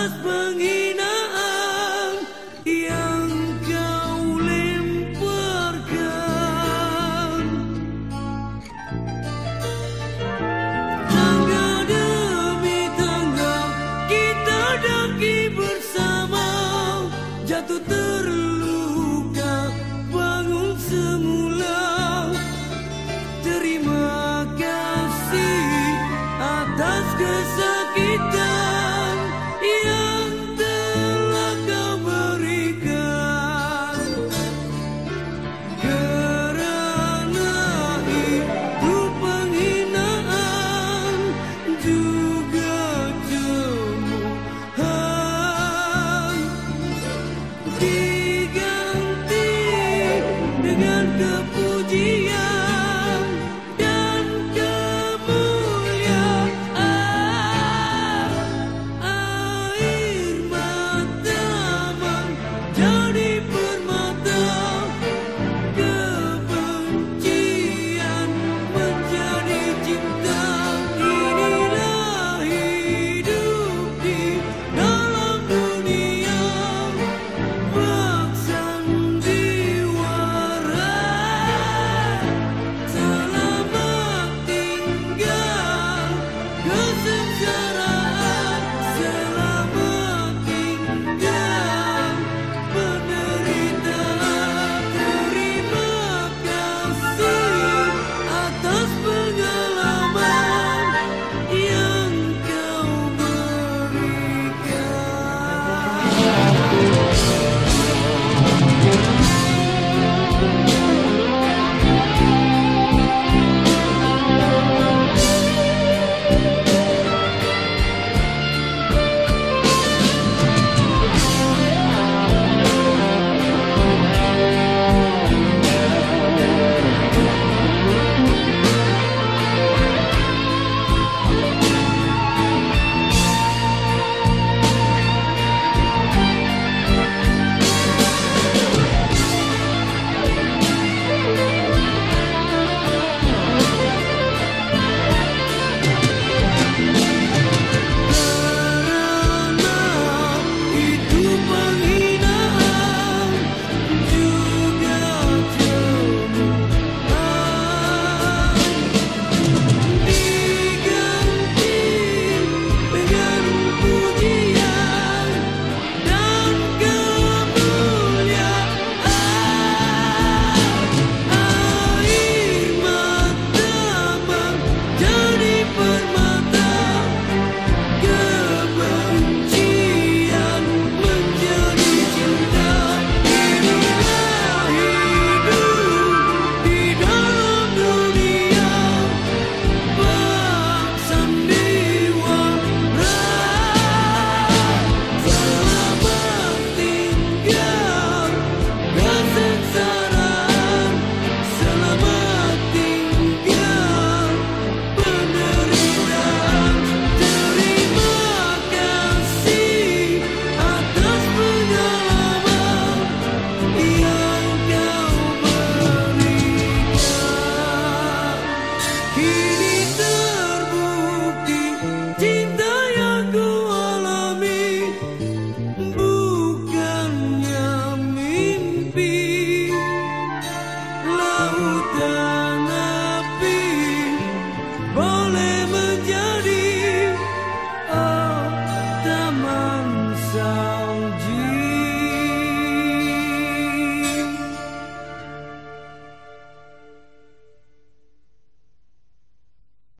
husband.